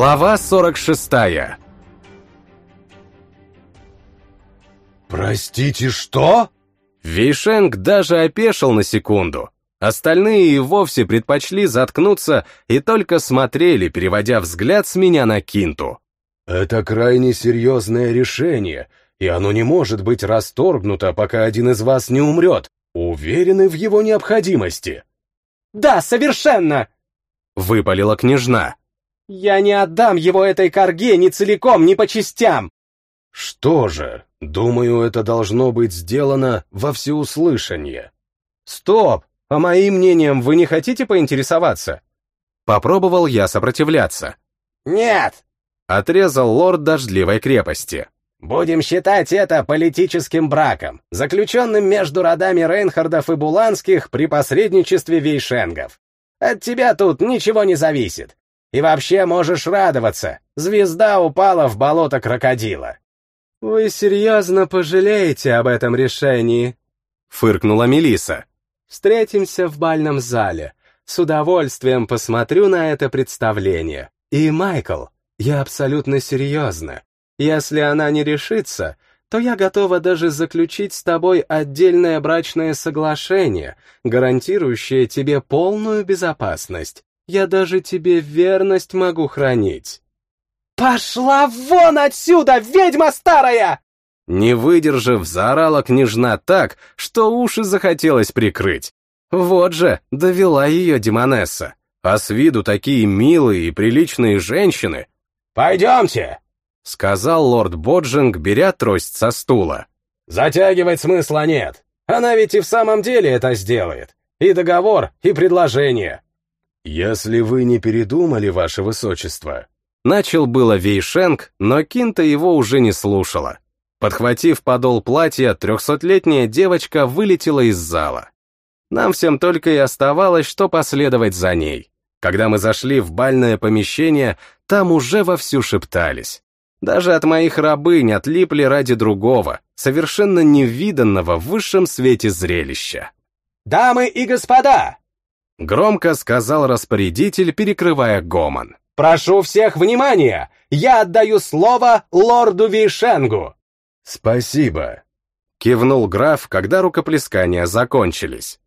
Глава 46 «Простите, что?» Вейшенг даже опешил на секунду. Остальные и вовсе предпочли заткнуться и только смотрели, переводя взгляд с меня на Кинту. «Это крайне серьезное решение, и оно не может быть расторгнуто, пока один из вас не умрет. Уверены в его необходимости?» «Да, совершенно!» — выпалила княжна. «Я не отдам его этой корге ни целиком, ни по частям!» «Что же, думаю, это должно быть сделано во всеуслышание». «Стоп! А моим мнением вы не хотите поинтересоваться?» Попробовал я сопротивляться. «Нет!» — отрезал лорд дождливой крепости. «Будем считать это политическим браком, заключенным между родами Рейнхардов и Буланских при посредничестве вейшенгов. От тебя тут ничего не зависит. И вообще можешь радоваться, звезда упала в болото крокодила». «Вы серьезно пожалеете об этом решении?» — фыркнула Мелиса. «Встретимся в бальном зале. С удовольствием посмотрю на это представление. И, Майкл, я абсолютно серьезно. Если она не решится, то я готова даже заключить с тобой отдельное брачное соглашение, гарантирующее тебе полную безопасность. Я даже тебе верность могу хранить. «Пошла вон отсюда, ведьма старая!» Не выдержав, заорала княжна так, что уши захотелось прикрыть. Вот же, довела ее Демонесса. А с виду такие милые и приличные женщины. «Пойдемте!» — сказал лорд Боджинг, беря трость со стула. «Затягивать смысла нет. Она ведь и в самом деле это сделает. И договор, и предложение». «Если вы не передумали, ваше высочество...» Начал было Вейшенг, но Кинта его уже не слушала. Подхватив подол платья, трехсотлетняя девочка вылетела из зала. Нам всем только и оставалось, что последовать за ней. Когда мы зашли в бальное помещение, там уже вовсю шептались. Даже от моих рабынь отлипли ради другого, совершенно невиданного в высшем свете зрелища. «Дамы и господа!» Громко сказал распорядитель, перекрывая гомон. «Прошу всех внимания! Я отдаю слово лорду Вишенгу!» «Спасибо!» — кивнул граф, когда рукоплескания закончились.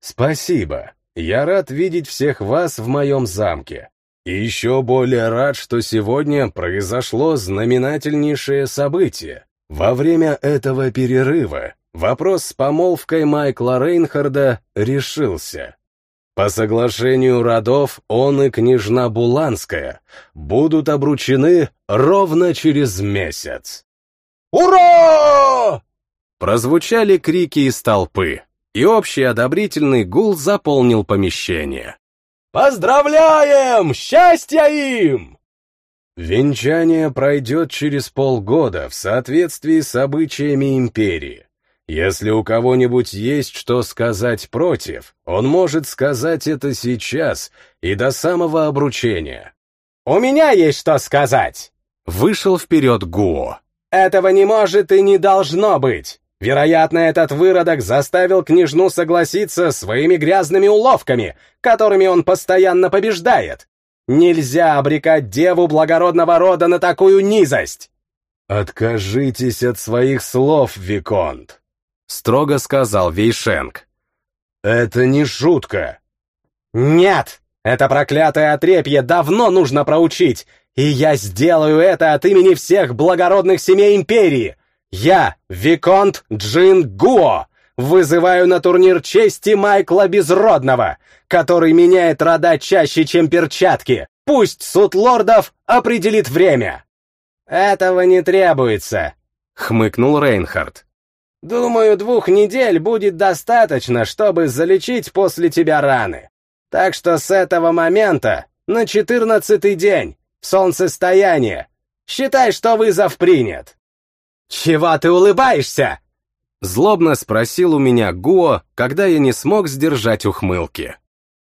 «Спасибо. Я рад видеть всех вас в моем замке. И еще более рад, что сегодня произошло знаменательнейшее событие. Во время этого перерыва вопрос с помолвкой Майкла Рейнхарда решился. По соглашению родов он и княжна Буланская будут обручены ровно через месяц. «Ура!» Прозвучали крики из толпы, и общий одобрительный гул заполнил помещение. «Поздравляем! Счастья им!» Венчание пройдет через полгода в соответствии с обычаями империи. Если у кого-нибудь есть что сказать против, он может сказать это сейчас и до самого обручения. «У меня есть что сказать!» Вышел вперед Гуо. «Этого не может и не должно быть! Вероятно, этот выродок заставил княжну согласиться своими грязными уловками, которыми он постоянно побеждает. Нельзя обрекать деву благородного рода на такую низость!» «Откажитесь от своих слов, Виконт!» Строго сказал Вейшенг. «Это не шутка!» «Нет! Это проклятое отрепье давно нужно проучить, и я сделаю это от имени всех благородных семей Империи! Я, Виконт Джин Гуо, вызываю на турнир чести Майкла Безродного, который меняет рода чаще, чем перчатки! Пусть суд лордов определит время!» «Этого не требуется», — хмыкнул Рейнхард. Думаю, двух недель будет достаточно, чтобы залечить после тебя раны. Так что с этого момента, на четырнадцатый день, солнцестояние, считай, что вызов принят. «Чего ты улыбаешься?» Злобно спросил у меня Гуо, когда я не смог сдержать ухмылки.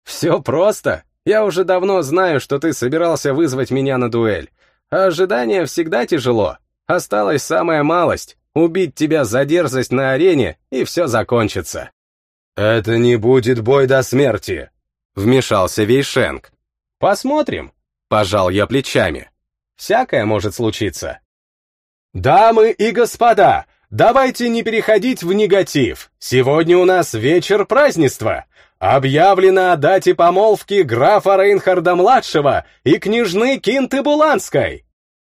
«Все просто. Я уже давно знаю, что ты собирался вызвать меня на дуэль. А ожидание всегда тяжело. Осталась самая малость убить тебя за дерзость на арене, и все закончится. «Это не будет бой до смерти», — вмешался Вейшенг. «Посмотрим. Пожал я плечами. Всякое может случиться. Дамы и господа, давайте не переходить в негатив. Сегодня у нас вечер празднества. Объявлено о дате помолвки графа Рейнхарда-младшего и княжны Кинты Буланской.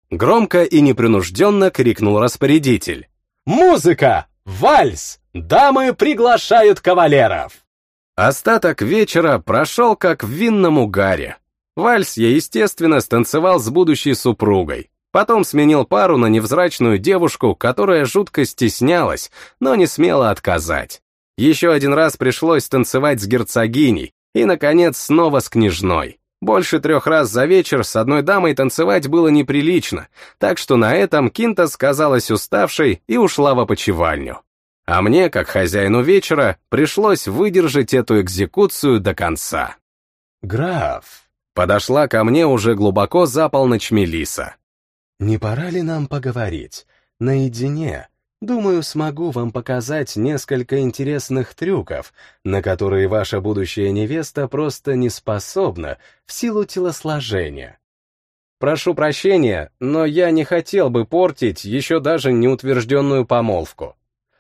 Громко и непринужденно крикнул распорядитель. Музыка! Вальс! Дамы приглашают кавалеров! Остаток вечера прошел как в винном угаре. Вальс я, естественно, станцевал с будущей супругой. Потом сменил пару на невзрачную девушку, которая жутко стеснялась, но не смела отказать. Еще один раз пришлось танцевать с герцогиней, и, наконец, снова с княжной. Больше трех раз за вечер с одной дамой танцевать было неприлично, так что на этом Кинта сказалась уставшей и ушла в опочивальню. А мне, как хозяину вечера, пришлось выдержать эту экзекуцию до конца. «Граф», Подошла ко мне уже глубоко за полночь Мелиса. «Не пора ли нам поговорить? Наедине. Думаю, смогу вам показать несколько интересных трюков, на которые ваша будущая невеста просто не способна в силу телосложения. Прошу прощения, но я не хотел бы портить еще даже неутвержденную помолвку.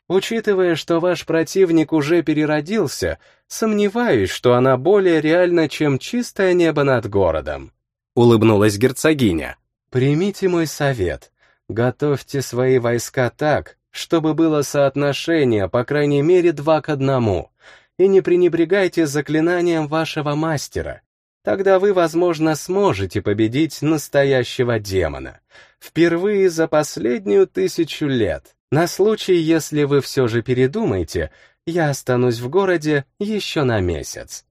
Учитывая, что ваш противник уже переродился, сомневаюсь, что она более реальна, чем чистое небо над городом. Улыбнулась герцогиня. Примите мой совет. Готовьте свои войска так, чтобы было соотношение, по крайней мере, два к одному, и не пренебрегайте заклинанием вашего мастера. Тогда вы, возможно, сможете победить настоящего демона. Впервые за последнюю тысячу лет. На случай, если вы все же передумаете, я останусь в городе еще на месяц.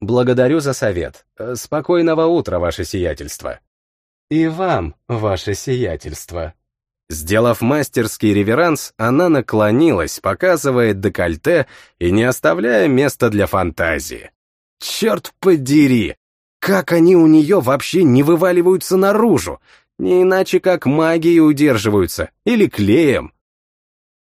Благодарю за совет. Спокойного утра, ваше сиятельство. И вам, ваше сиятельство. Сделав мастерский реверанс, она наклонилась, показывая декольте и не оставляя места для фантазии. Черт подери! Как они у нее вообще не вываливаются наружу? Не иначе как магией удерживаются, или клеем.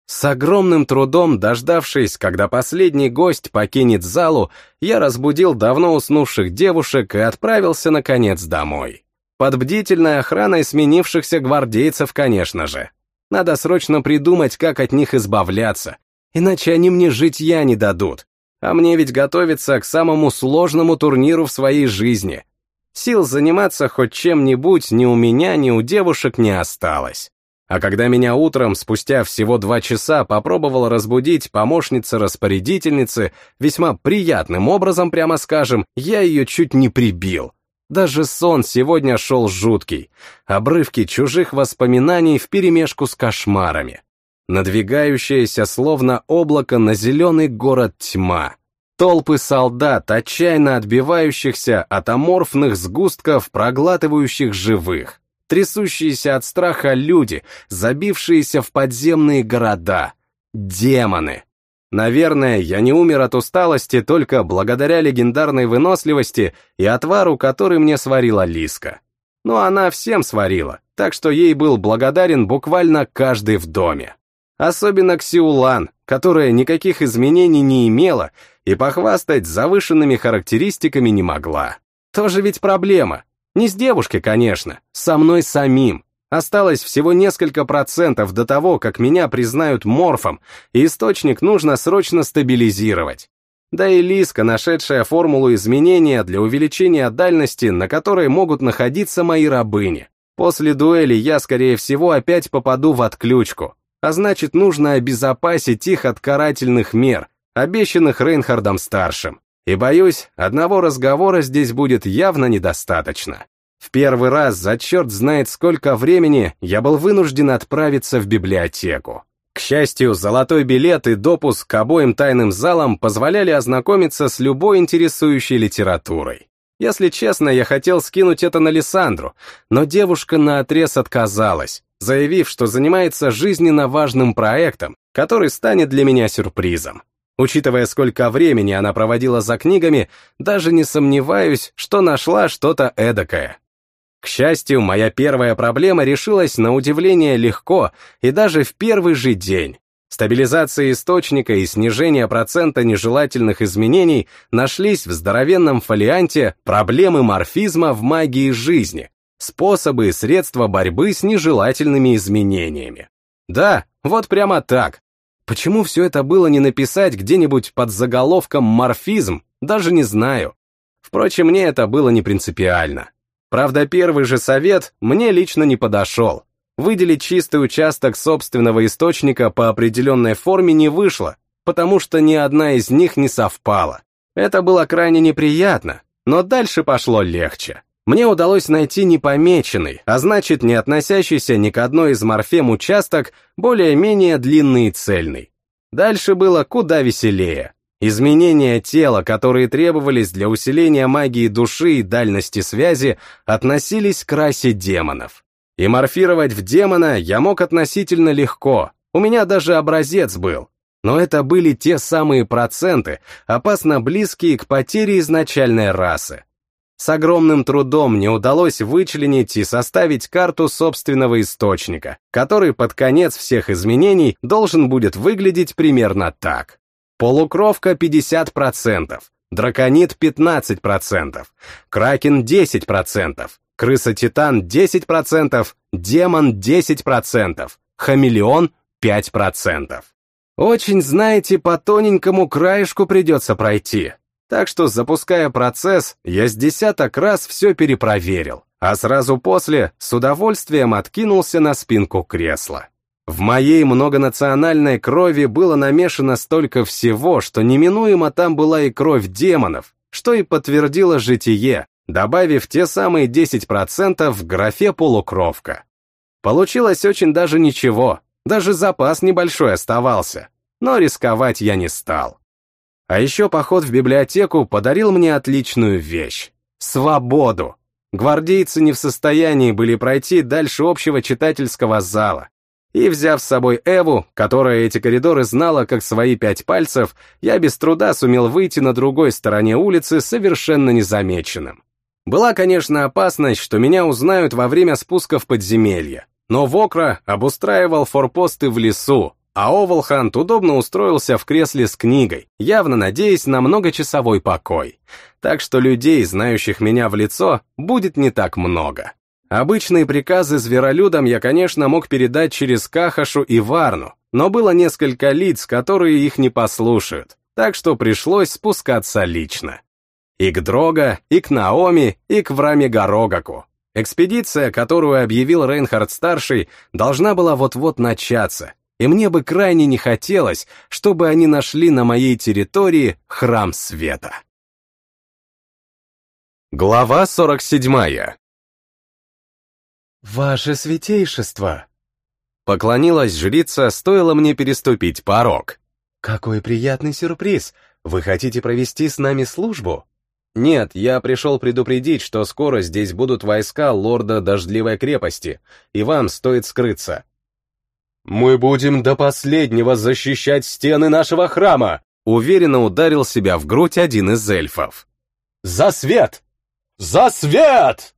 С огромным трудом, дождавшись, когда последний гость покинет залу, я разбудил давно уснувших девушек и отправился, наконец, домой. Под бдительной охраной сменившихся гвардейцев, конечно же. Надо срочно придумать, как от них избавляться, иначе они мне житья не дадут. А мне ведь готовиться к самому сложному турниру в своей жизни. Сил заниматься хоть чем-нибудь ни у меня, ни у девушек не осталось. А когда меня утром, спустя всего два часа, попробовала разбудить помощница-распорядительницы, весьма приятным образом, прямо скажем, я ее чуть не прибил. Даже сон сегодня шел жуткий, обрывки чужих воспоминаний вперемешку с кошмарами. Надвигающаяся словно облако на зеленый город тьма. Толпы солдат, отчаянно отбивающихся от аморфных сгустков, проглатывающих живых трясущиеся от страха люди, забившиеся в подземные города. Демоны. Наверное, я не умер от усталости только благодаря легендарной выносливости и отвару, который мне сварила Лиска. Но она всем сварила, так что ей был благодарен буквально каждый в доме. Особенно Ксиулан, которая никаких изменений не имела и похвастать завышенными характеристиками не могла. Тоже ведь проблема. Не с девушкой, конечно, со мной самим. Осталось всего несколько процентов до того, как меня признают морфом, и источник нужно срочно стабилизировать. Да и Лиска, нашедшая формулу изменения для увеличения дальности, на которой могут находиться мои рабыни. После дуэли я, скорее всего, опять попаду в отключку, а значит, нужно обезопасить их от карательных мер, обещанных Рейнхардом-старшим. И боюсь, одного разговора здесь будет явно недостаточно. В первый раз за черт знает сколько времени я был вынужден отправиться в библиотеку. К счастью, золотой билет и допуск к обоим тайным залам позволяли ознакомиться с любой интересующей литературой. Если честно, я хотел скинуть это на Лиссандру, но девушка наотрез отказалась, заявив, что занимается жизненно важным проектом, который станет для меня сюрпризом. Учитывая, сколько времени она проводила за книгами, даже не сомневаюсь, что нашла что-то эдакое. К счастью, моя первая проблема решилась на удивление легко и даже в первый же день. Стабилизация источника и снижение процента нежелательных изменений нашлись в здоровенном фолианте «Проблемы морфизма в магии жизни. Способы и средства борьбы с нежелательными изменениями». Да, вот прямо так. Почему все это было не написать где-нибудь под заголовком «морфизм», даже не знаю. Впрочем, мне это было не принципиально. Правда, первый же совет мне лично не подошел. Выделить чистый участок собственного источника по определенной форме не вышло, потому что ни одна из них не совпала. Это было крайне неприятно, но дальше пошло легче. Мне удалось найти непомеченный, а значит не относящийся ни к одной из морфем участок, более-менее длинный и цельный. Дальше было куда веселее. Изменения тела, которые требовались для усиления магии души и дальности связи, относились к расе демонов. И морфировать в демона я мог относительно легко, у меня даже образец был. Но это были те самые проценты, опасно близкие к потере изначальной расы. С огромным трудом мне удалось вычленить и составить карту собственного источника, который под конец всех изменений должен будет выглядеть примерно так. Полукровка 50%, драконит 15%, кракен 10%, крыса-титан 10%, демон 10%, хамелеон 5%. Очень, знаете, по тоненькому краешку придется пройти. Так что, запуская процесс, я с десяток раз все перепроверил, а сразу после с удовольствием откинулся на спинку кресла. В моей многонациональной крови было намешано столько всего, что неминуемо там была и кровь демонов, что и подтвердило житие, добавив те самые 10% в графе полукровка. Получилось очень даже ничего, даже запас небольшой оставался, но рисковать я не стал. А еще поход в библиотеку подарил мне отличную вещь — свободу. Гвардейцы не в состоянии были пройти дальше общего читательского зала, и, взяв с собой Эву, которая эти коридоры знала как свои пять пальцев, я без труда сумел выйти на другой стороне улицы совершенно незамеченным. Была, конечно, опасность, что меня узнают во время спуска в подземелье, но Вокра обустраивал форпосты в лесу, а Овалхант удобно устроился в кресле с книгой, явно надеясь на многочасовой покой. Так что людей, знающих меня в лицо, будет не так много. Обычные приказы зверолюдам я, конечно, мог передать через Кахашу и Варну, но было несколько лиц, которые их не послушают, так что пришлось спускаться лично. И к Дрога, и к Наоми, и к Враме Горогаку. Экспедиция, которую объявил Рейнхард-старший, должна была вот-вот начаться, и мне бы крайне не хотелось, чтобы они нашли на моей территории храм света. Глава 47 «Ваше святейшество!» Поклонилась жрица, стоило мне переступить порог. «Какой приятный сюрприз! Вы хотите провести с нами службу?» «Нет, я пришел предупредить, что скоро здесь будут войска лорда Дождливой крепости, и вам стоит скрыться». «Мы будем до последнего защищать стены нашего храма!» Уверенно ударил себя в грудь один из эльфов. «За свет! За свет!»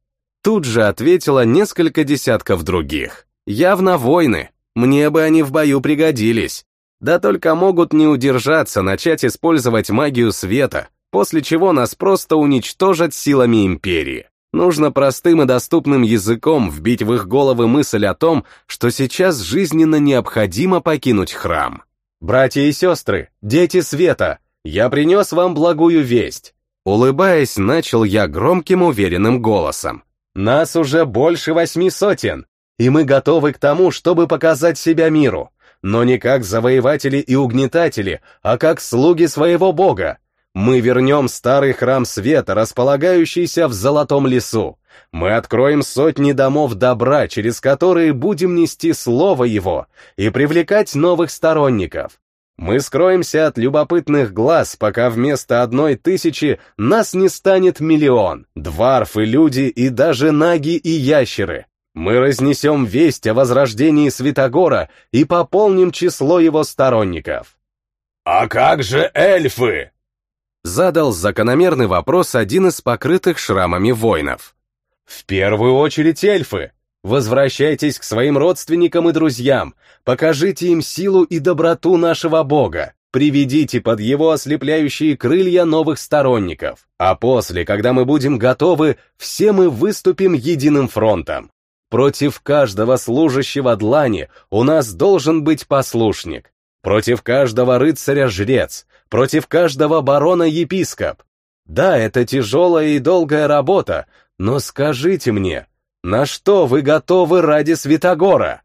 Тут же ответило несколько десятков других. Явно войны. Мне бы они в бою пригодились. Да только могут не удержаться начать использовать магию света, после чего нас просто уничтожат силами империи. Нужно простым и доступным языком вбить в их головы мысль о том, что сейчас жизненно необходимо покинуть храм. «Братья и сестры, дети света, я принес вам благую весть!» Улыбаясь, начал я громким уверенным голосом. Нас уже больше восьми сотен, и мы готовы к тому, чтобы показать себя миру, но не как завоеватели и угнетатели, а как слуги своего бога. Мы вернем старый храм света, располагающийся в Золотом лесу. Мы откроем сотни домов добра, через которые будем нести слово его и привлекать новых сторонников. Мы скроемся от любопытных глаз, пока вместо одной тысячи нас не станет миллион, дварфы, люди и даже наги и ящеры. Мы разнесем весть о возрождении Святогора и пополним число его сторонников. «А как же эльфы?» Задал закономерный вопрос один из покрытых шрамами воинов. «В первую очередь эльфы. Возвращайтесь к своим родственникам и друзьям, покажите им силу и доброту нашего Бога, приведите под его ослепляющие крылья новых сторонников, а после, когда мы будем готовы, все мы выступим единым фронтом. Против каждого служащего длани у нас должен быть послушник, против каждого рыцаря жрец, против каждого барона епископ. Да, это тяжелая и долгая работа, но скажите мне, на что вы готовы ради Святогора?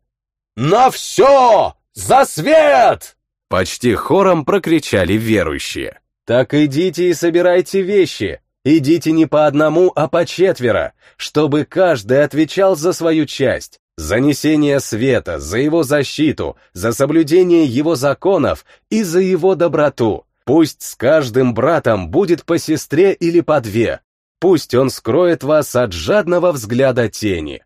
На все! За свет! Почти хором прокричали верующие. Так идите и собирайте вещи. Идите не по одному, а по четверо, чтобы каждый отвечал за свою часть, за несение света, за его защиту, за соблюдение его законов и за его доброту. Пусть с каждым братом будет по сестре или по две, Пусть он скроет вас от жадного взгляда тени.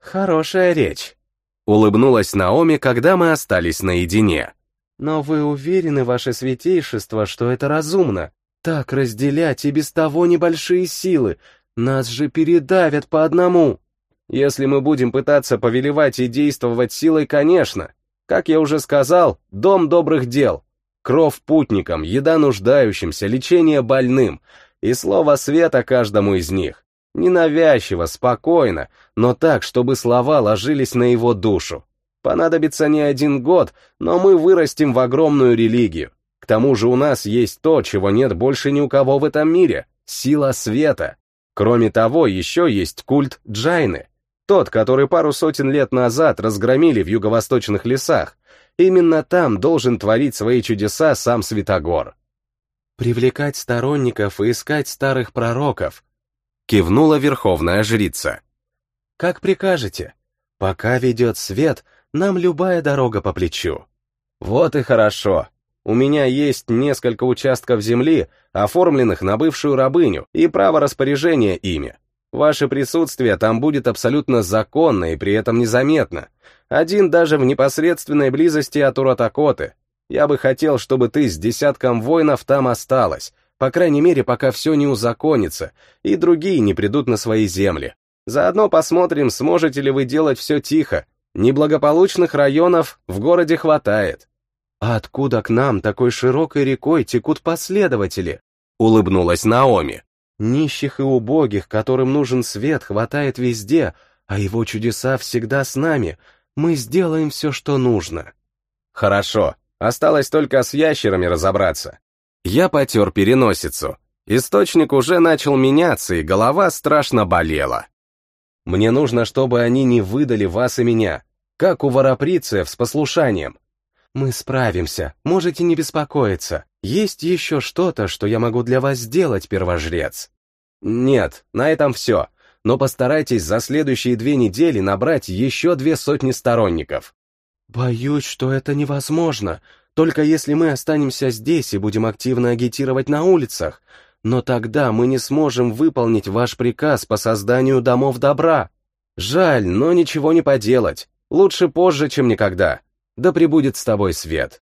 Хорошая речь. Улыбнулась Наоми, когда мы остались наедине. Но вы уверены, ваше святейшество, что это разумно? Так разделять и без того небольшие силы. Нас же передавят по одному. Если мы будем пытаться повелевать и действовать силой, конечно. Как я уже сказал, дом добрых дел. Кров путникам, еда нуждающимся, лечение больным — и слово света каждому из них. Ненавязчиво, спокойно, но так, чтобы слова ложились на его душу. Понадобится не один год, но мы вырастим в огромную религию. К тому же у нас есть то, чего нет больше ни у кого в этом мире — сила света. Кроме того, еще есть культ Джайны, тот, который пару сотен лет назад разгромили в юго-восточных лесах. Именно там должен творить свои чудеса сам Святогор привлекать сторонников и искать старых пророков», — кивнула верховная жрица. «Как прикажете. Пока ведет свет, нам любая дорога по плечу». «Вот и хорошо. У меня есть несколько участков земли, оформленных на бывшую рабыню, и право распоряжения ими. Ваше присутствие там будет абсолютно законно и при этом незаметно. Один даже в непосредственной близости от Уратакоты, я бы хотел, чтобы ты с десятком воинов там осталась, по крайней мере, пока все не узаконится, и другие не придут на свои земли. Заодно посмотрим, сможете ли вы делать все тихо. Неблагополучных районов в городе хватает. А откуда к нам такой широкой рекой текут последователи? Улыбнулась Наоми. Нищих и убогих, которым нужен свет, хватает везде, а его чудеса всегда с нами. Мы сделаем все, что нужно. Хорошо, Осталось только с ящерами разобраться. Я потер переносицу. Источник уже начал меняться, и голова страшно болела. Мне нужно, чтобы они не выдали вас и меня, как у вороприцев с послушанием. Мы справимся, можете не беспокоиться. Есть еще что-то, что я могу для вас сделать, первожрец? Нет, на этом все. Но постарайтесь за следующие две недели набрать еще две сотни сторонников. «Боюсь, что это невозможно, только если мы останемся здесь и будем активно агитировать на улицах. Но тогда мы не сможем выполнить ваш приказ по созданию домов добра. Жаль, но ничего не поделать. Лучше позже, чем никогда. Да пребудет с тобой свет».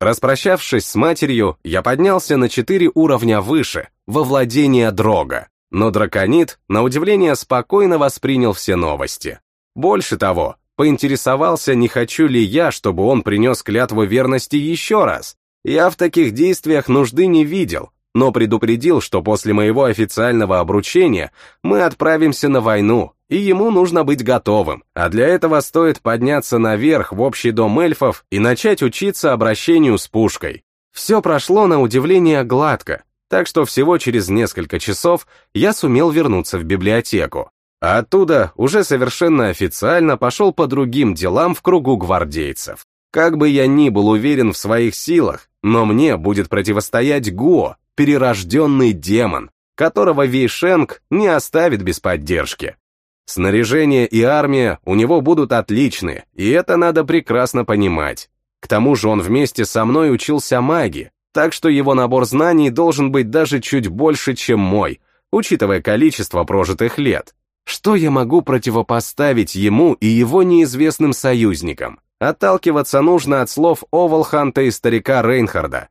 Распрощавшись с матерью, я поднялся на четыре уровня выше, во владение Дрога. Но драконит, на удивление, спокойно воспринял все новости. Больше того, Поинтересовался, не хочу ли я, чтобы он принес клятву верности еще раз. Я в таких действиях нужды не видел, но предупредил, что после моего официального обручения мы отправимся на войну, и ему нужно быть готовым, а для этого стоит подняться наверх в общий дом эльфов и начать учиться обращению с пушкой. Все прошло на удивление гладко, так что всего через несколько часов я сумел вернуться в библиотеку а оттуда уже совершенно официально пошел по другим делам в кругу гвардейцев. Как бы я ни был уверен в своих силах, но мне будет противостоять Го, перерожденный демон, которого Вейшенг не оставит без поддержки. Снаряжение и армия у него будут отличные, и это надо прекрасно понимать. К тому же он вместе со мной учился магии, так что его набор знаний должен быть даже чуть больше, чем мой, учитывая количество прожитых лет. Что я могу противопоставить ему и его неизвестным союзникам? Отталкиваться нужно от слов Овалханта и старика Рейнхарда.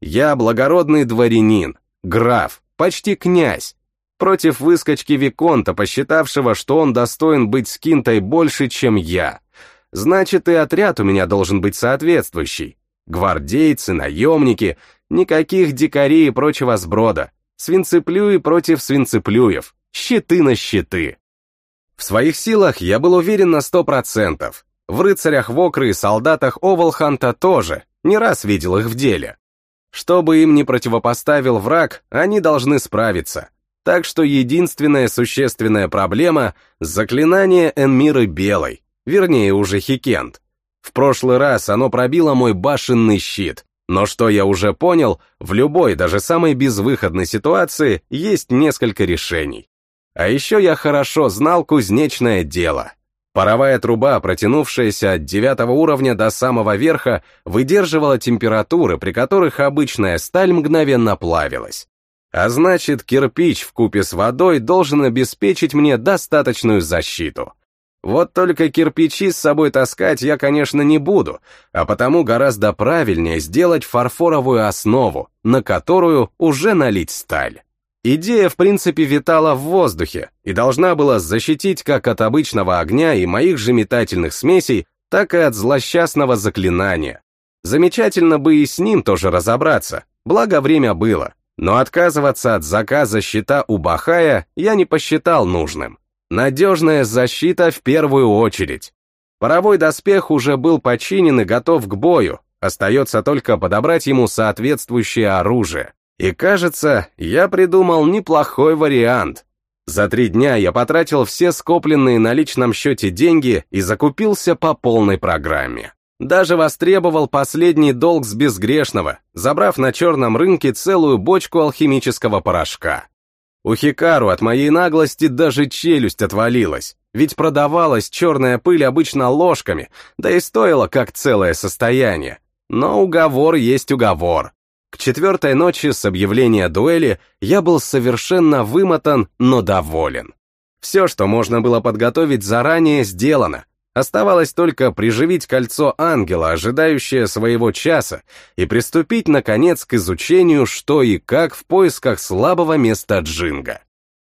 Я благородный дворянин, граф, почти князь. против выскочки Виконта, посчитавшего, что он достоин быть с Кинтой больше, чем я. Значит, и отряд у меня должен быть соответствующий. Гвардейцы, наемники, никаких дикарей и прочего сброда. Свинцеплюи против свинцеплюев. Щиты на щиты. В своих силах я был уверен на сто процентов. В рыцарях Вокры и солдатах Овалханта тоже, не раз видел их в деле. Что бы им ни противопоставил враг, они должны справиться. Так что единственная существенная проблема — заклинание Энмиры Белой, вернее уже Хикент. В прошлый раз оно пробило мой башенный щит, но что я уже понял, в любой, даже самой безвыходной ситуации есть несколько решений. А еще я хорошо знал кузнечное дело. Паровая труба, протянувшаяся от девятого уровня до самого верха, выдерживала температуры, при которых обычная сталь мгновенно плавилась. А значит, кирпич в купе с водой должен обеспечить мне достаточную защиту. Вот только кирпичи с собой таскать я, конечно, не буду, а потому гораздо правильнее сделать фарфоровую основу, на которую уже налить сталь. Идея, в принципе, витала в воздухе и должна была защитить как от обычного огня и моих же метательных смесей, так и от злосчастного заклинания. Замечательно бы и с ним тоже разобраться, благо время было, но отказываться от заказа щита у Бахая я не посчитал нужным. Надежная защита в первую очередь. Паровой доспех уже был починен и готов к бою, остается только подобрать ему соответствующее оружие. И кажется, я придумал неплохой вариант. За три дня я потратил все скопленные на личном счете деньги и закупился по полной программе. Даже востребовал последний долг с безгрешного, забрав на черном рынке целую бочку алхимического порошка. У Хикару от моей наглости даже челюсть отвалилась, ведь продавалась черная пыль обычно ложками, да и стоила как целое состояние. Но уговор есть уговор. К четвертой ночи с объявления дуэли я был совершенно вымотан, но доволен. Все, что можно было подготовить заранее, сделано. Оставалось только приживить кольцо ангела, ожидающее своего часа, и приступить, наконец, к изучению, что и как в поисках слабого места джинга.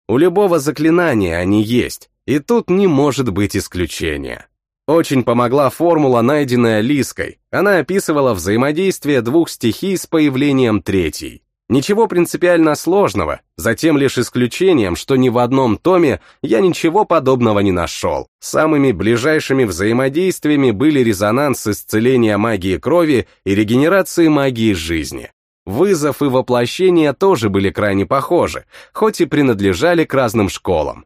У любого заклинания они есть, и тут не может быть исключения. Очень помогла формула, найденная Лиской. Она описывала взаимодействие двух стихий с появлением третьей. Ничего принципиально сложного, за тем лишь исключением, что ни в одном томе я ничего подобного не нашел. Самыми ближайшими взаимодействиями были резонанс исцеления магии крови и регенерации магии жизни. Вызов и воплощение тоже были крайне похожи, хоть и принадлежали к разным школам.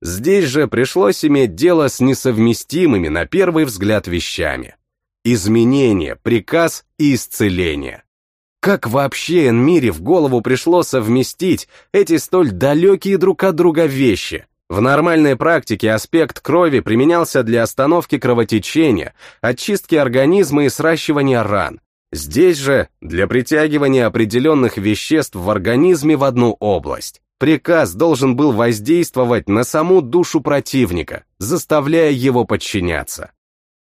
Здесь же пришлось иметь дело с несовместимыми на первый взгляд вещами. Изменение, приказ и исцеление. Как вообще Энмире в голову пришло совместить эти столь далекие друг от друга вещи? В нормальной практике аспект крови применялся для остановки кровотечения, очистки организма и сращивания ран. Здесь же для притягивания определенных веществ в организме в одну область. Приказ должен был воздействовать на саму душу противника, заставляя его подчиняться.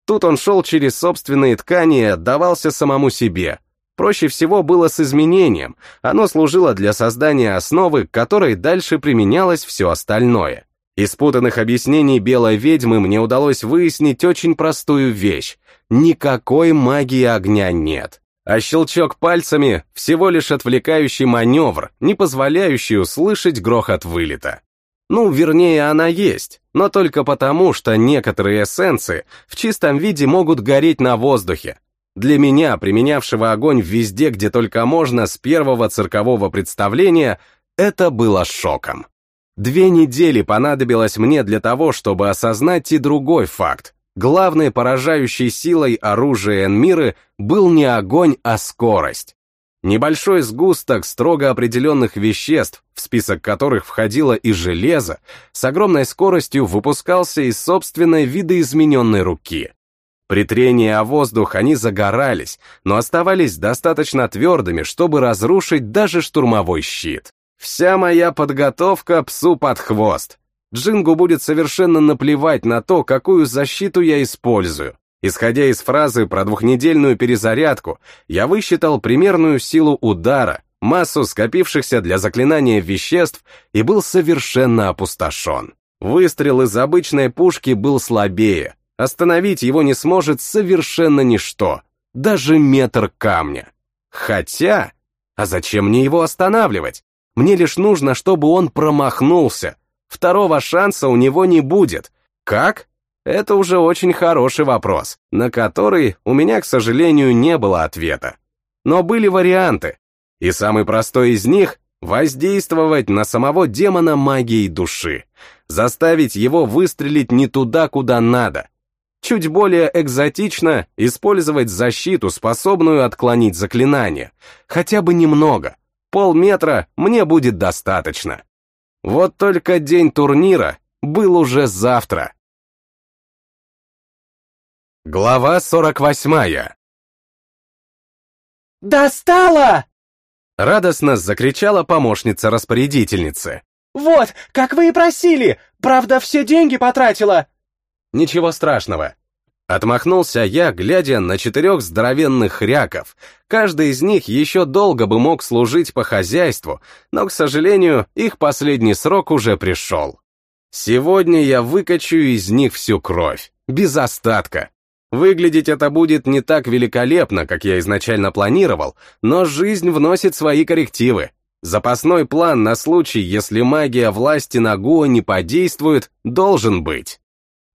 Тут он шел через собственные ткани и отдавался самому себе. Проще всего было с изменением, оно служило для создания основы, которой дальше применялось все остальное. Из путанных объяснений белой ведьмы мне удалось выяснить очень простую вещь. Никакой магии огня нет а щелчок пальцами — всего лишь отвлекающий маневр, не позволяющий услышать грохот вылета. Ну, вернее, она есть, но только потому, что некоторые эссенции в чистом виде могут гореть на воздухе. Для меня, применявшего огонь везде, где только можно, с первого циркового представления, это было шоком. Две недели понадобилось мне для того, чтобы осознать и другой факт. Главной поражающей силой оружия Энмиры был не огонь, а скорость. Небольшой сгусток строго определенных веществ, в список которых входило и железо, с огромной скоростью выпускался из собственной видоизмененной руки. При трении о воздух они загорались, но оставались достаточно твердыми, чтобы разрушить даже штурмовой щит. Вся моя подготовка псу под хвост. Джингу будет совершенно наплевать на то, какую защиту я использую. Исходя из фразы про двухнедельную перезарядку, я высчитал примерную силу удара, массу скопившихся для заклинания веществ и был совершенно опустошен. Выстрел из обычной пушки был слабее, остановить его не сможет совершенно ничто, даже метр камня. Хотя, а зачем мне его останавливать? Мне лишь нужно, чтобы он промахнулся. Второго шанса у него не будет. Как? Это уже очень хороший вопрос, на который у меня, к сожалению, не было ответа. Но были варианты. И самый простой из них — воздействовать на самого демона магией души. Заставить его выстрелить не туда, куда надо. Чуть более экзотично использовать защиту, способную отклонить заклинание. Хотя бы немного. Полметра мне будет достаточно. Вот только день турнира был уже завтра. Глава 48 «Достала!» Радостно закричала помощница распорядительницы. «Вот, как вы и просили! Правда, все деньги потратила!» «Ничего страшного». Отмахнулся я, глядя на четырех здоровенных хряков. Каждый из них еще долго бы мог служить по хозяйству, но, к сожалению, их последний срок уже пришел. Сегодня я выкачу из них всю кровь, без остатка. Выглядеть это будет не так великолепно, как я изначально планировал, но жизнь вносит свои коррективы. Запасной план на случай, если магия власти на Гуа не подействует, должен быть.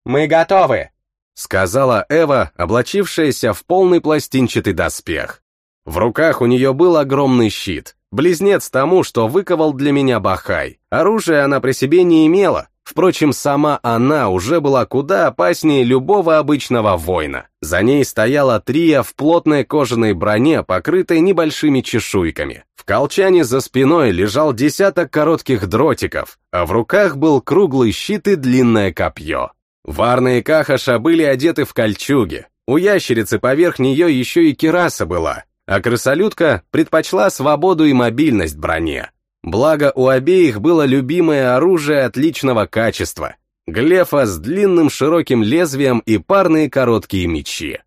«Мы готовы», — сказала Эва, облачившаяся в полный пластинчатый доспех. В руках у нее был огромный щит, близнец тому, что выковал для меня Бахай. Оружия она при себе не имела, Впрочем, сама она уже была куда опаснее любого обычного воина. За ней стояла Трия в плотной кожаной броне, покрытой небольшими чешуйками. В колчане за спиной лежал десяток коротких дротиков, а в руках был круглый щит и длинное копье. Варна и Кахаша были одеты в кольчуги. У ящерицы поверх нее еще и кераса была, а крысолютка предпочла свободу и мобильность броне. Благо, у обеих было любимое оружие отличного качества. Глефа с длинным широким лезвием и парные короткие мечи.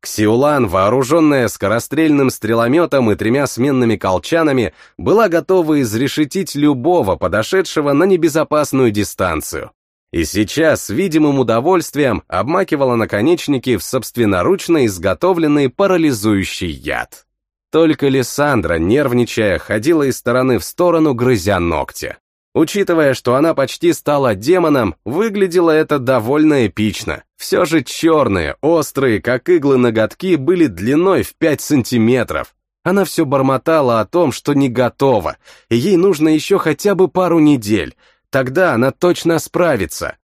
Ксиулан, вооруженная скорострельным стрелометом и тремя сменными колчанами, была готова изрешетить любого, подошедшего на небезопасную дистанцию. И сейчас с видимым удовольствием обмакивала наконечники в собственноручно изготовленный парализующий яд. Только Лиссандра, нервничая, ходила из стороны в сторону, грызя ногти. Учитывая, что она почти стала демоном, выглядело это довольно эпично. Все же черные, острые, как иглы ноготки, были длиной в 5 сантиметров. Она все бормотала о том, что не готова, и ей нужно еще хотя бы пару недель. Тогда она точно справится.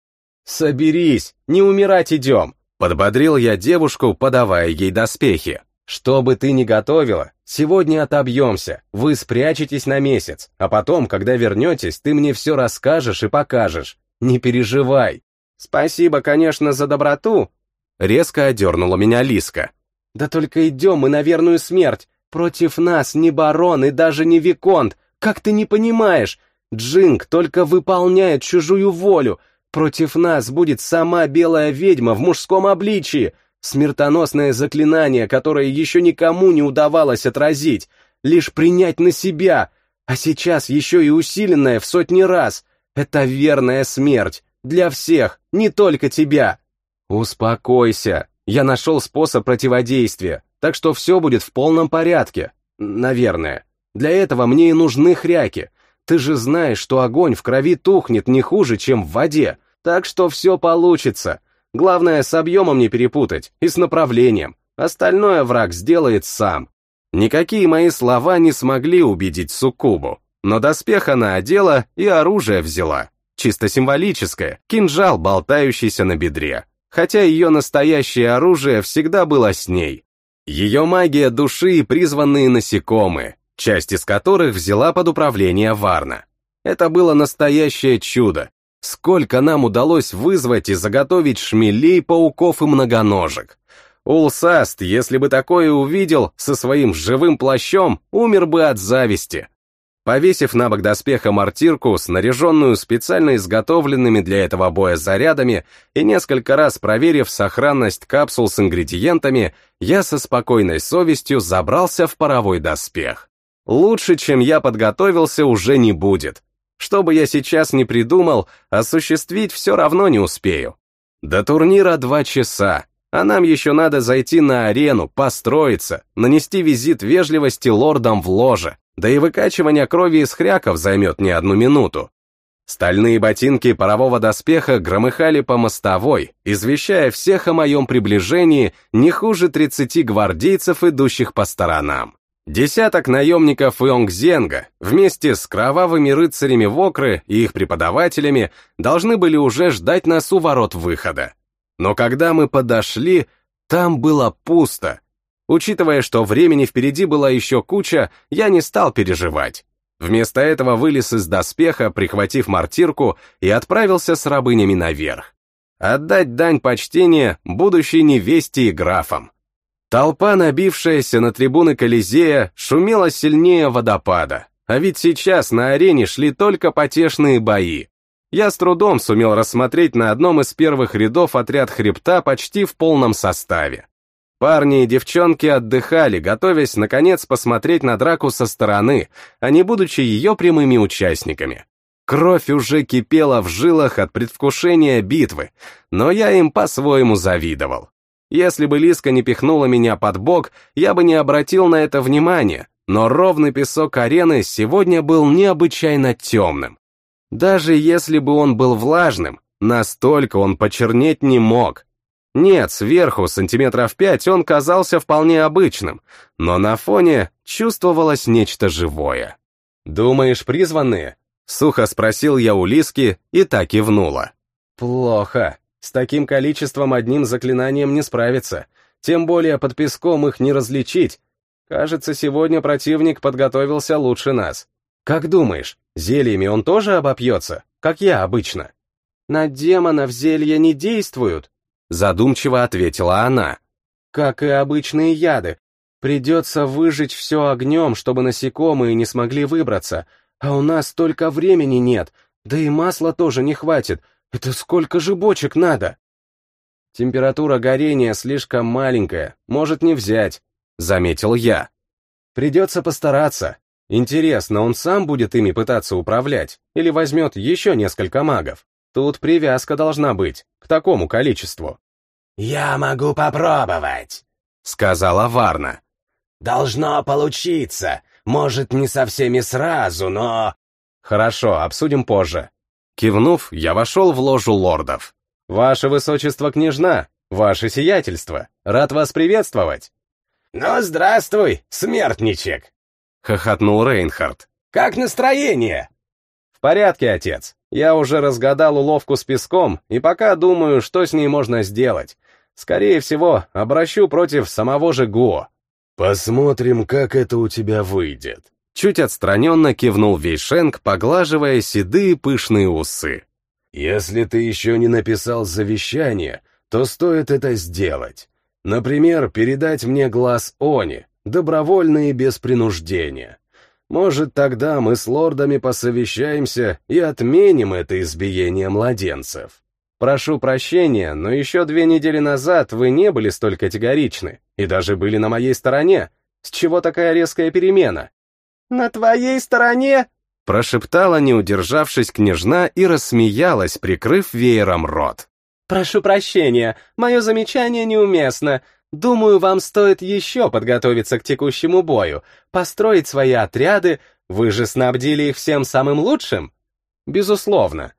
«Соберись, не умирать идем», — подбодрил я девушку, подавая ей доспехи. Что бы ты ни готовила, сегодня отобьемся, вы спрячетесь на месяц, а потом, когда вернетесь, ты мне все расскажешь и покажешь. Не переживай. Спасибо, конечно, за доброту. Резко одернула меня Лиска. Да только идем мы на верную смерть. Против нас ни барон и даже не виконт. Как ты не понимаешь? Джинг только выполняет чужую волю. Против нас будет сама белая ведьма в мужском обличии. Смертоносное заклинание, которое еще никому не удавалось отразить, лишь принять на себя, а сейчас еще и усиленное в сотни раз. Это верная смерть. Для всех, не только тебя. Успокойся. Я нашел способ противодействия, так что все будет в полном порядке. Наверное. Для этого мне и нужны хряки. Ты же знаешь, что огонь в крови тухнет не хуже, чем в воде. Так что все получится. Главное, с объемом не перепутать и с направлением. Остальное враг сделает сам. Никакие мои слова не смогли убедить Суккубу, но доспех она одела и оружие взяла. Чисто символическое, кинжал, болтающийся на бедре. Хотя ее настоящее оружие всегда было с ней. Ее магия души и призванные насекомые, часть из которых взяла под управление Варна. Это было настоящее чудо, Сколько нам удалось вызвать и заготовить шмелей, пауков и многоножек. Улсаст, если бы такое увидел, со своим живым плащом, умер бы от зависти. Повесив на бок доспеха мортирку, снаряженную специально изготовленными для этого боя зарядами, и несколько раз проверив сохранность капсул с ингредиентами, я со спокойной совестью забрался в паровой доспех. Лучше, чем я подготовился, уже не будет. Что бы я сейчас не придумал, осуществить все равно не успею. До турнира два часа, а нам еще надо зайти на арену, построиться, нанести визит вежливости лордам в ложе, да и выкачивание крови из хряков займет не одну минуту. Стальные ботинки парового доспеха громыхали по мостовой, извещая всех о моем приближении не хуже 30 гвардейцев, идущих по сторонам. Десяток наемников Ионгзенга вместе с кровавыми рыцарями Вокры и их преподавателями должны были уже ждать нас у ворот выхода. Но когда мы подошли, там было пусто. Учитывая, что времени впереди была еще куча, я не стал переживать. Вместо этого вылез из доспеха, прихватив мартирку, и отправился с рабынями наверх. Отдать дань почтения будущей невесте и графам. Толпа, набившаяся на трибуны Колизея, шумела сильнее водопада. А ведь сейчас на арене шли только потешные бои. Я с трудом сумел рассмотреть на одном из первых рядов отряд хребта почти в полном составе. Парни и девчонки отдыхали, готовясь, наконец, посмотреть на драку со стороны, а не будучи ее прямыми участниками. Кровь уже кипела в жилах от предвкушения битвы, но я им по-своему завидовал. Если бы Лиска не пихнула меня под бок, я бы не обратил на это внимания, но ровный песок арены сегодня был необычайно темным. Даже если бы он был влажным, настолько он почернеть не мог. Нет, сверху, сантиметров пять, он казался вполне обычным, но на фоне чувствовалось нечто живое. «Думаешь, призванные?» — сухо спросил я у Лиски и так кивнула. «Плохо. С таким количеством одним заклинанием не справиться. Тем более под песком их не различить. Кажется, сегодня противник подготовился лучше нас. Как думаешь, зельями он тоже обопьется, как я обычно?» «На демонов зелья не действуют», Задумчиво ответила она. Как и обычные яды. Придется выжечь все огнем, чтобы насекомые не смогли выбраться. А у нас столько времени нет. Да и масла тоже не хватит. Это сколько же бочек надо? Температура горения слишком маленькая, может не взять, заметил я. Придется постараться. Интересно, он сам будет ими пытаться управлять или возьмет еще несколько магов? Тут привязка должна быть к такому количеству. «Я могу попробовать», — сказала Варна. «Должно получиться. Может, не со всеми сразу, но...» «Хорошо, обсудим позже». Кивнув, я вошел в ложу лордов. «Ваше высочество княжна, ваше сиятельство, рад вас приветствовать». «Ну, здравствуй, смертничек!» — хохотнул Рейнхард. «Как настроение?» «В порядке, отец. Я уже разгадал уловку с песком, и пока думаю, что с ней можно сделать. Скорее всего, обращу против самого же Го. Посмотрим, как это у тебя выйдет. Чуть отстраненно кивнул Вейшенг, поглаживая седые пышные усы. Если ты еще не написал завещание, то стоит это сделать. Например, передать мне глаз Они, добровольно и без принуждения. Может, тогда мы с лордами посовещаемся и отменим это избиение младенцев. Прошу прощения, но еще две недели назад вы не были столь категоричны и даже были на моей стороне. С чего такая резкая перемена? На твоей стороне? Прошептала, не удержавшись княжна, и рассмеялась, прикрыв веером рот. Прошу прощения, мое замечание неуместно. Думаю, вам стоит еще подготовиться к текущему бою, построить свои отряды, вы же снабдили их всем самым лучшим? Безусловно.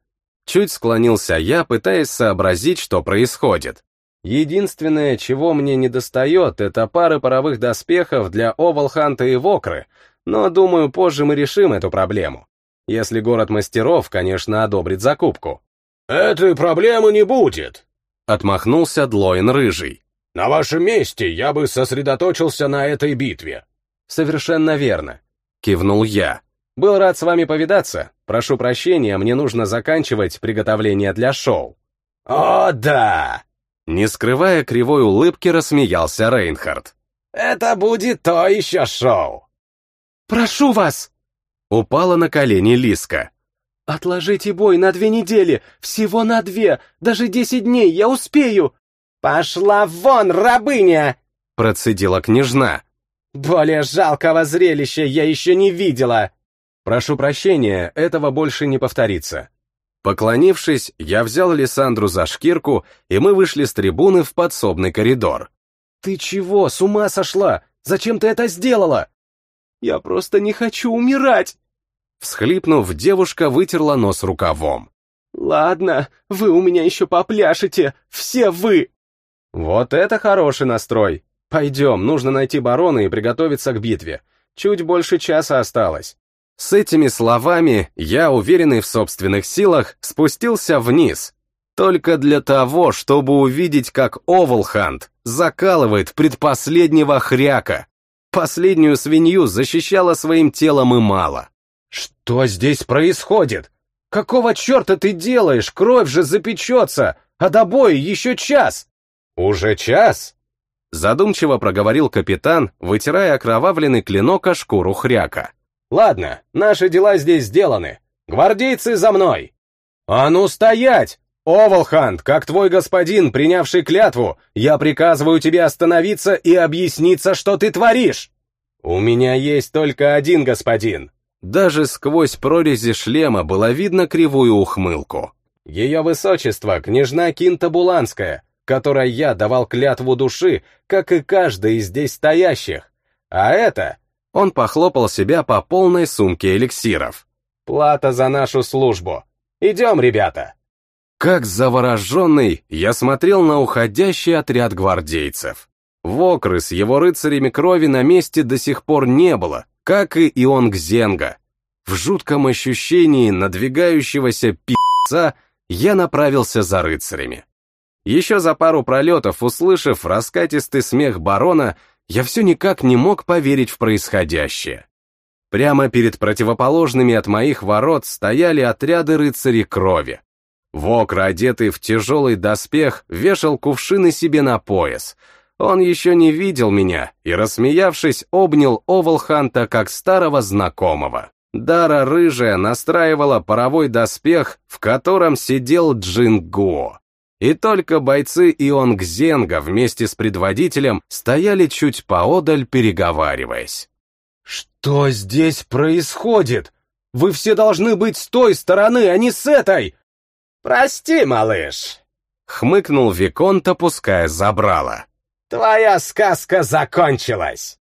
Чуть склонился я, пытаясь сообразить, что происходит. Единственное, чего мне не достает, это пары паровых доспехов для Овалханта и Вокры, но, думаю, позже мы решим эту проблему. Если город мастеров, конечно, одобрит закупку. «Этой проблемы не будет», — отмахнулся Длоин Рыжий. На вашем месте я бы сосредоточился на этой битве. Совершенно верно. Кивнул я. Был рад с вами повидаться. Прошу прощения, мне нужно заканчивать приготовление для шоу. О, да! Не скрывая кривой улыбки, рассмеялся Рейнхард. Это будет то еще шоу. Прошу вас! Упала на колени Лиска. Отложите бой на две недели, всего на две, даже десять дней, я успею. «Пошла вон, рабыня!» Процедила княжна. Более жалкого зрелища я еще не видела!» «Прошу прощения, этого больше не повторится». Поклонившись, я взял Лиссандру за шкирку, и мы вышли с трибуны в подсобный коридор. «Ты чего, с ума сошла? Зачем ты это сделала?» «Я просто не хочу умирать!» Всхлипнув, девушка вытерла нос рукавом. «Ладно, вы у меня еще попляшете, все вы!» «Вот это хороший настрой! Пойдем, нужно найти барона и приготовиться к битве. Чуть больше часа осталось». С этими словами я, уверенный в собственных силах, спустился вниз. Только для того, чтобы увидеть, как Овалхант закалывает предпоследнего хряка. Последнюю свинью защищала своим телом и мало. «Что здесь происходит? Какого черта ты делаешь? Кровь же запечется, а до боя еще час!» «Уже час?» Задумчиво проговорил капитан, вытирая окровавленный клинок о шкуру хряка. Ладно, наши дела здесь сделаны. Гвардейцы за мной! А ну стоять! Овалхант, как твой господин, принявший клятву, я приказываю тебе остановиться и объясниться, что ты творишь! У меня есть только один господин. Даже сквозь прорези шлема было видно кривую ухмылку. Ее высочество, княжна Кинта Буланская, которой я давал клятву души, как и каждый из здесь стоящих. А это он похлопал себя по полной сумке эликсиров. «Плата за нашу службу. Идем, ребята!» Как завороженный, я смотрел на уходящий отряд гвардейцев. Вокры с его рыцарями крови на месте до сих пор не было, как и Ионг Зенга. В жутком ощущении надвигающегося пи***ца я направился за рыцарями. Еще за пару пролетов, услышав раскатистый смех барона, я все никак не мог поверить в происходящее. Прямо перед противоположными от моих ворот стояли отряды рыцарей крови. Вокра, одетый в тяжелый доспех, вешал кувшины себе на пояс. Он еще не видел меня и, рассмеявшись, обнял Овалханта как старого знакомого. Дара рыжая настраивала паровой доспех, в котором сидел Джингуо. И только бойцы Ионгзенга вместе с предводителем стояли чуть поодаль, переговариваясь. «Что здесь происходит? Вы все должны быть с той стороны, а не с этой!» «Прости, малыш!» — хмыкнул Виконт, опуская забрало. «Твоя сказка закончилась!»